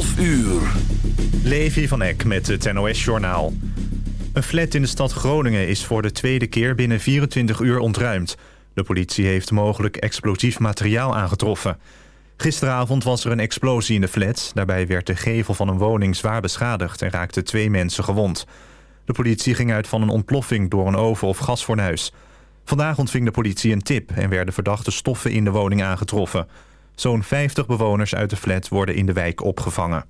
12 uur. Levi van Eck met het NOS-journaal. Een flat in de stad Groningen is voor de tweede keer binnen 24 uur ontruimd. De politie heeft mogelijk explosief materiaal aangetroffen. Gisteravond was er een explosie in de flat. Daarbij werd de gevel van een woning zwaar beschadigd... en raakten twee mensen gewond. De politie ging uit van een ontploffing door een oven of gasfornuis. Vandaag ontving de politie een tip... en werden verdachte stoffen in de woning aangetroffen... Zo'n 50 bewoners uit de flat worden in de wijk opgevangen.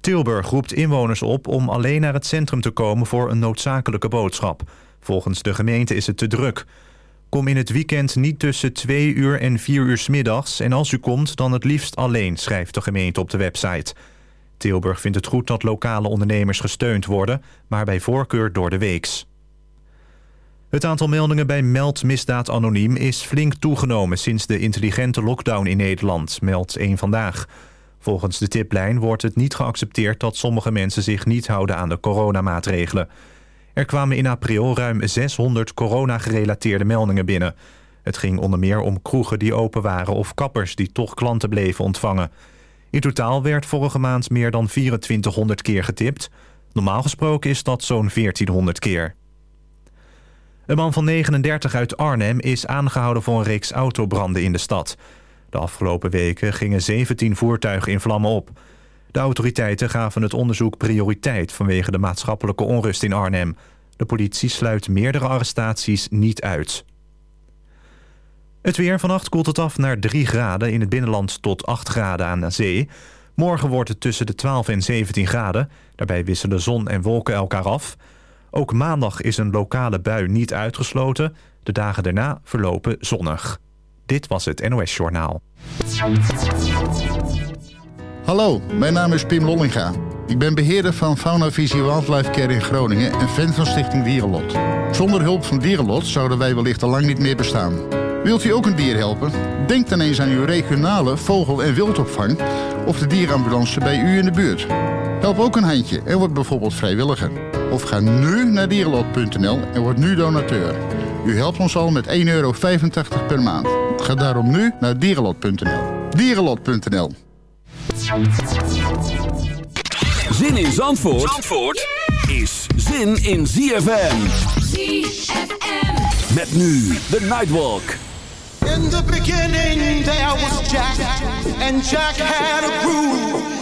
Tilburg roept inwoners op om alleen naar het centrum te komen voor een noodzakelijke boodschap. Volgens de gemeente is het te druk. Kom in het weekend niet tussen 2 uur en 4 uur s middags en als u komt dan het liefst alleen, schrijft de gemeente op de website. Tilburg vindt het goed dat lokale ondernemers gesteund worden, maar bij voorkeur door de weeks. Het aantal meldingen bij Meld Misdaad Anoniem is flink toegenomen... sinds de intelligente lockdown in Nederland, meldt één Vandaag. Volgens de tiplijn wordt het niet geaccepteerd... dat sommige mensen zich niet houden aan de coronamaatregelen. Er kwamen in april ruim 600 corona-gerelateerde meldingen binnen. Het ging onder meer om kroegen die open waren... of kappers die toch klanten bleven ontvangen. In totaal werd vorige maand meer dan 2400 keer getipt. Normaal gesproken is dat zo'n 1400 keer. Een man van 39 uit Arnhem is aangehouden voor een reeks autobranden in de stad. De afgelopen weken gingen 17 voertuigen in vlammen op. De autoriteiten gaven het onderzoek prioriteit vanwege de maatschappelijke onrust in Arnhem. De politie sluit meerdere arrestaties niet uit. Het weer vannacht koelt het af naar 3 graden in het binnenland tot 8 graden aan de zee. Morgen wordt het tussen de 12 en 17 graden. Daarbij wisselen zon en wolken elkaar af. Ook maandag is een lokale bui niet uitgesloten. De dagen daarna verlopen zonnig. Dit was het NOS Journaal. Hallo, mijn naam is Pim Lollinga. Ik ben beheerder van Fauna Visie Wildlife Care in Groningen en fan van Stichting Dierenlot. Zonder hulp van Dierenlot zouden wij wellicht al lang niet meer bestaan. Wilt u ook een dier helpen? Denk dan eens aan uw regionale vogel- en wildopvang of de dierenambulance bij u in de buurt. Help ook een handje en word bijvoorbeeld vrijwilliger. Of ga nu naar dierenlot.nl en word nu donateur. U helpt ons al met 1,85 euro per maand. Ga daarom nu naar dierenlot.nl. Dierenlot.nl Zin in Zandvoort, Zandvoort is zin in ZFM. ZFM. Met nu de Nightwalk. In the beginning there was Jack, and Jack had a groove.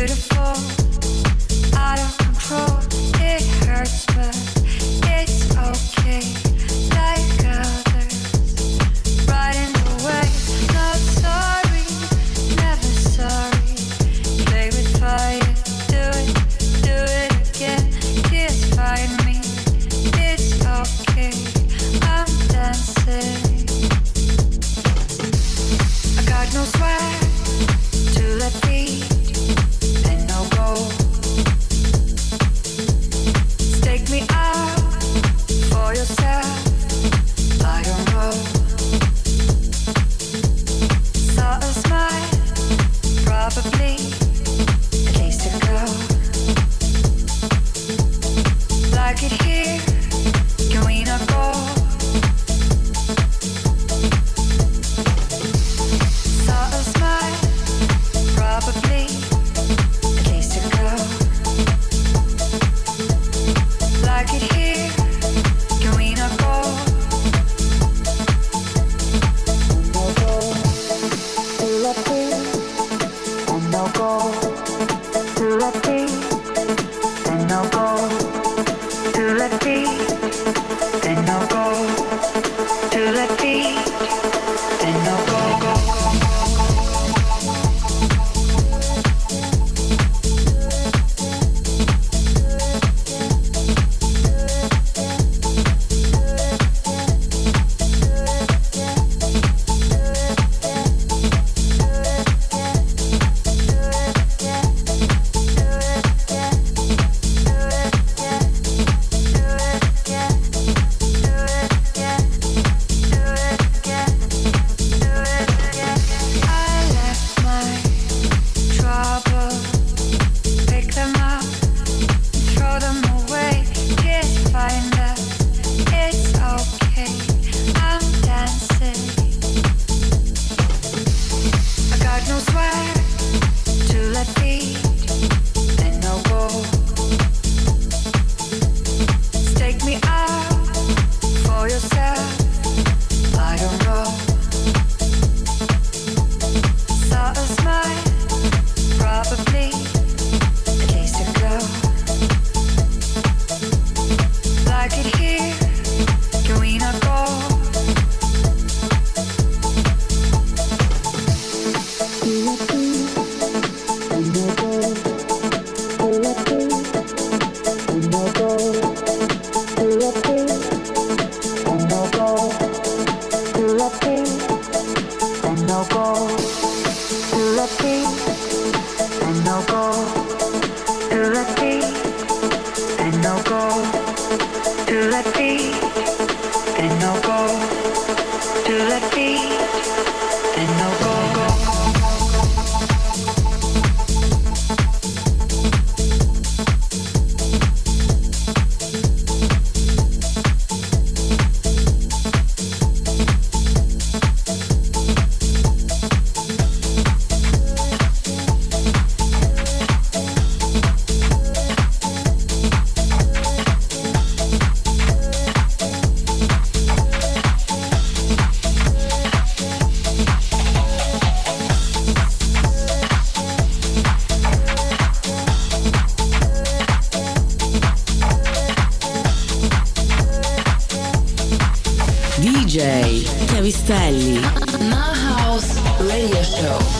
Beautiful, Cristiana Vistelli. House Radio Show.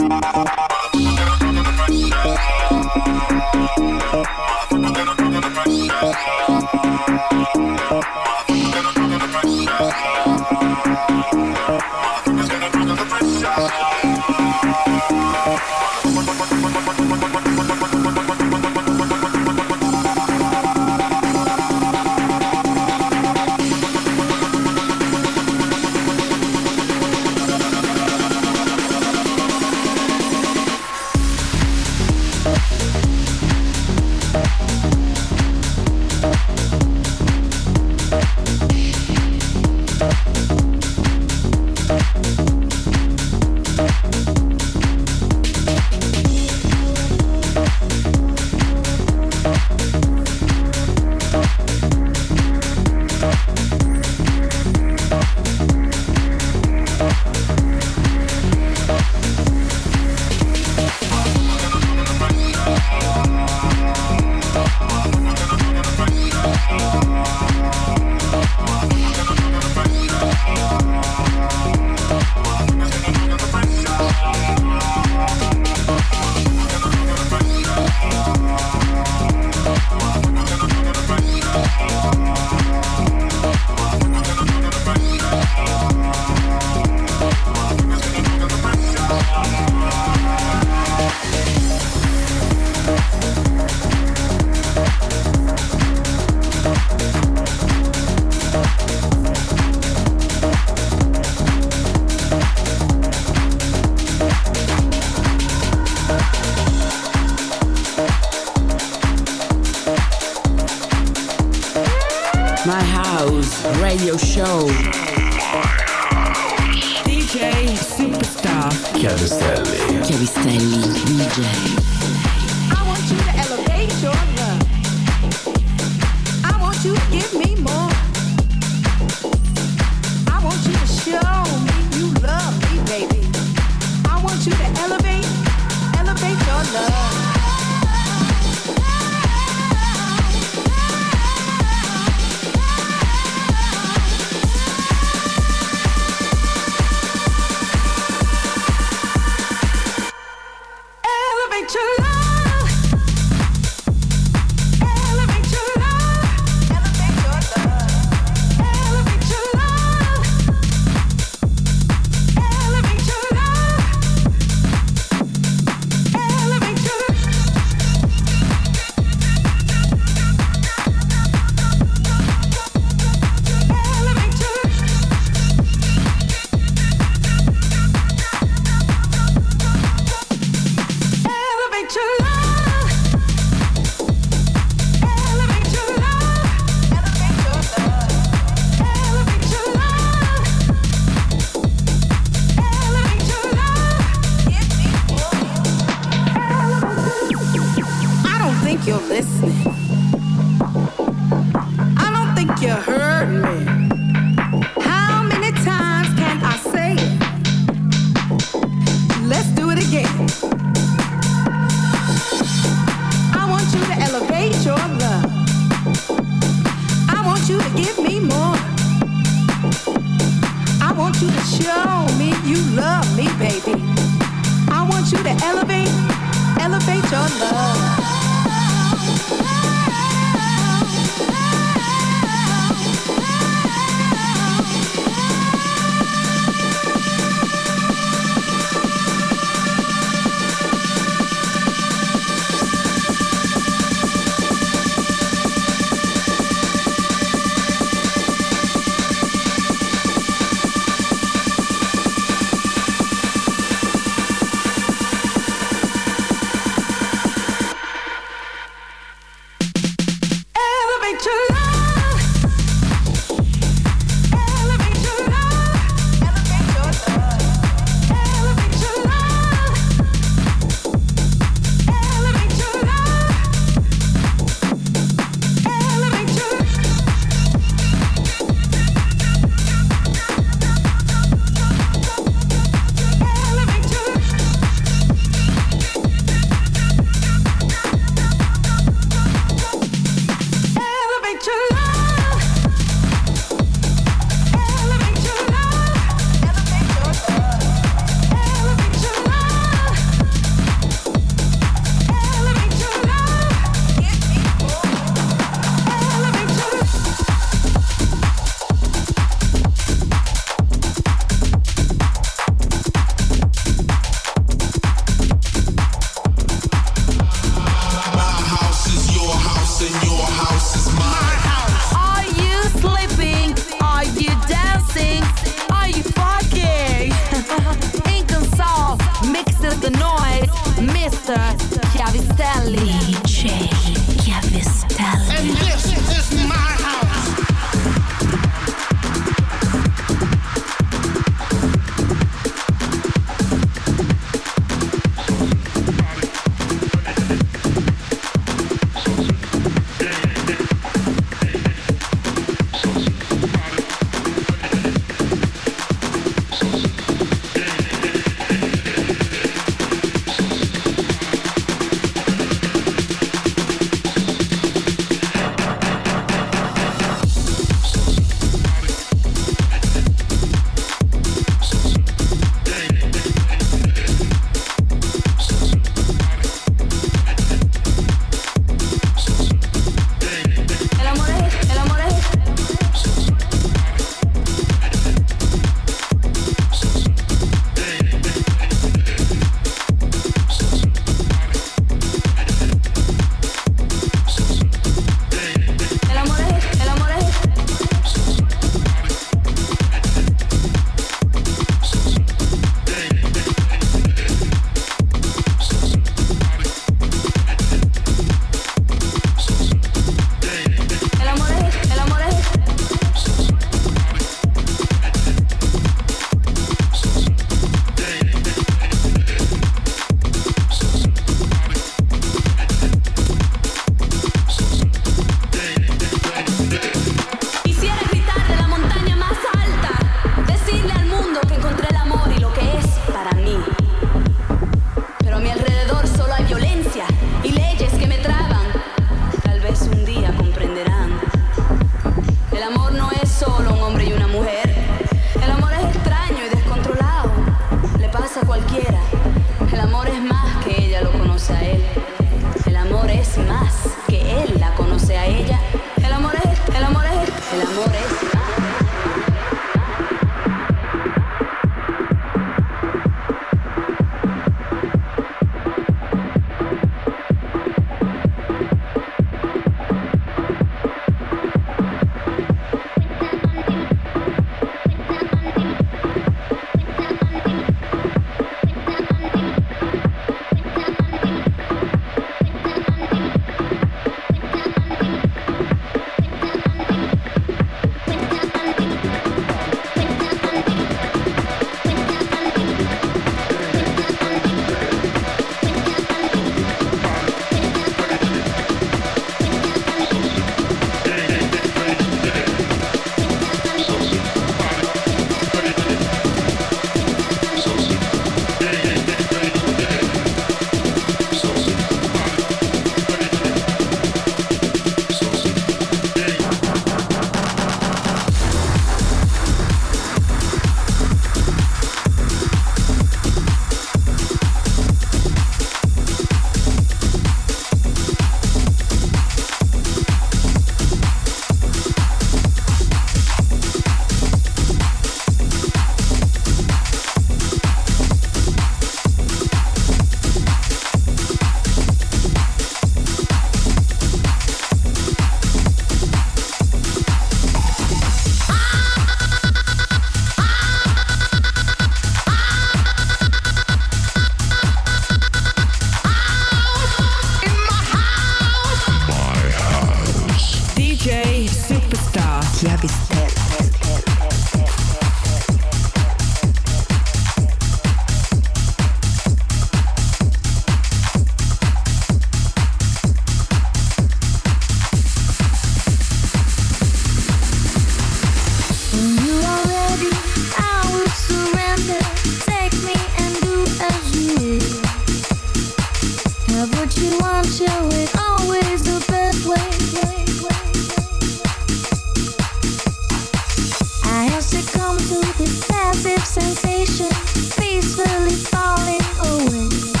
succumb to this passive sensation, peacefully falling away.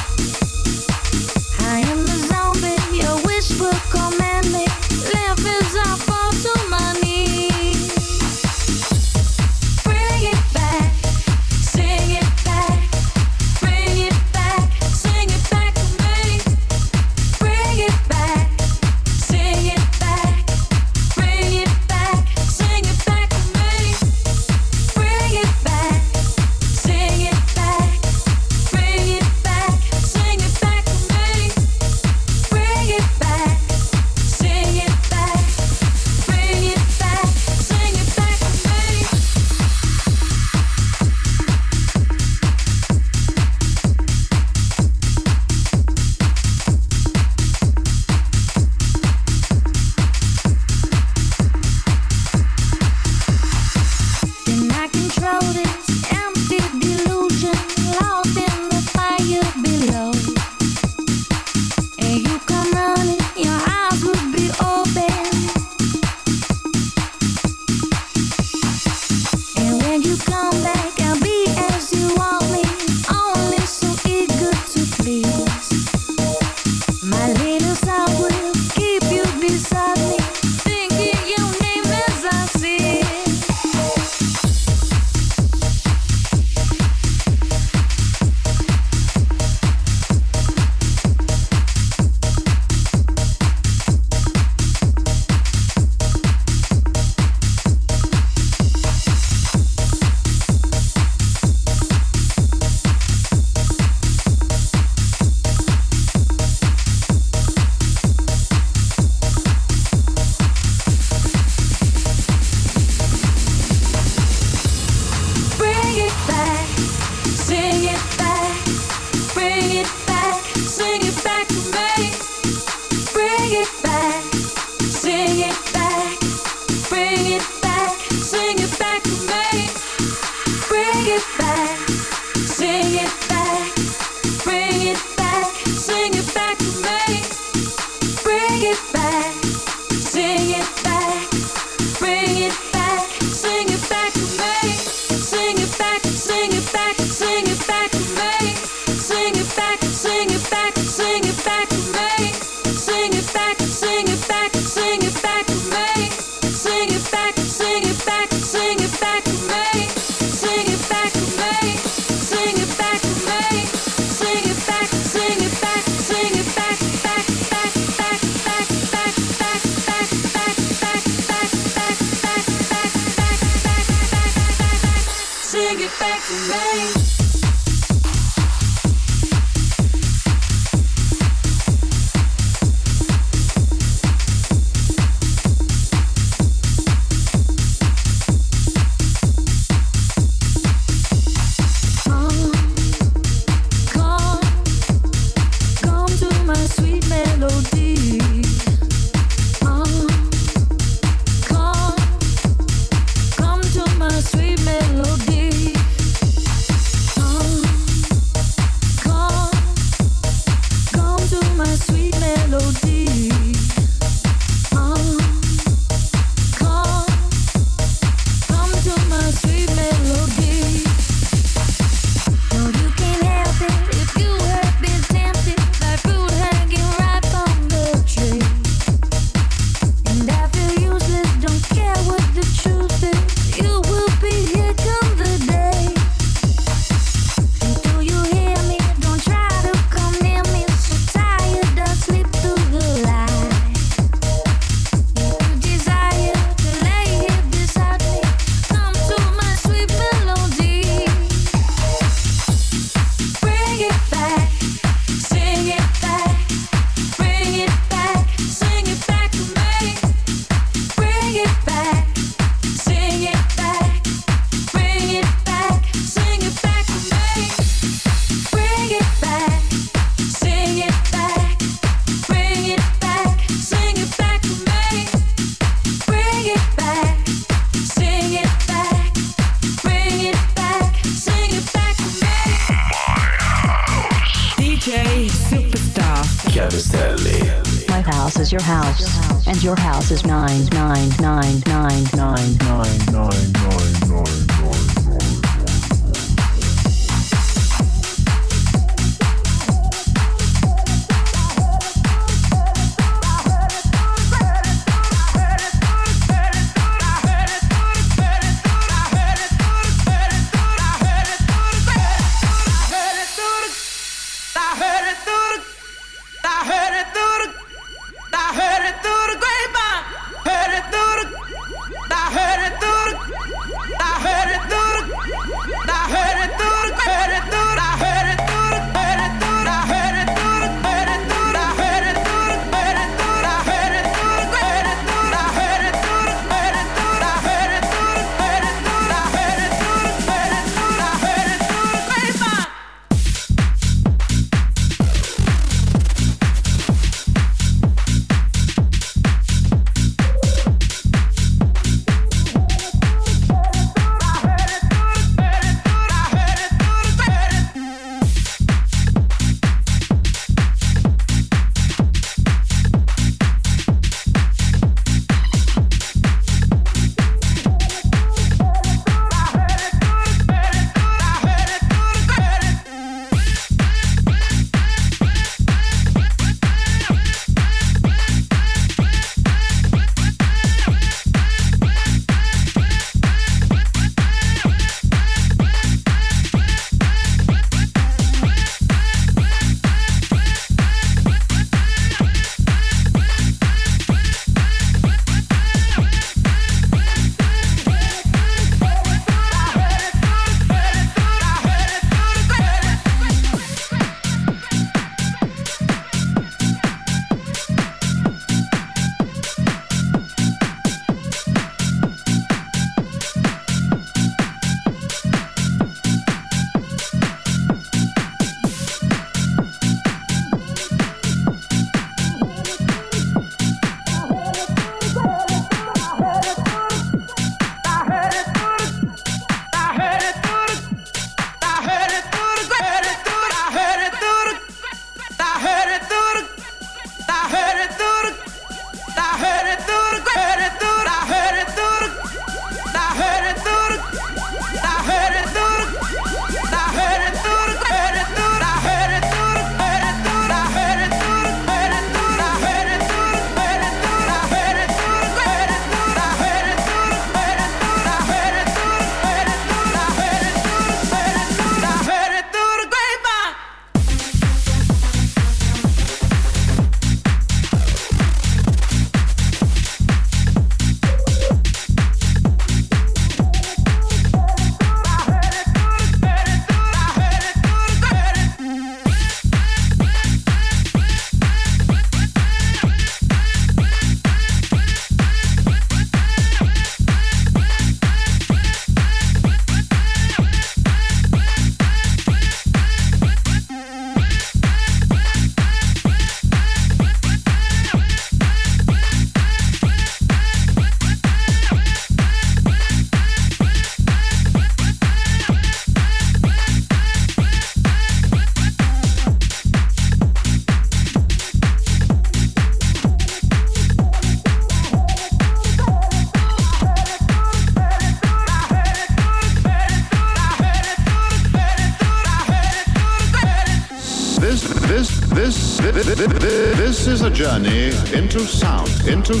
Into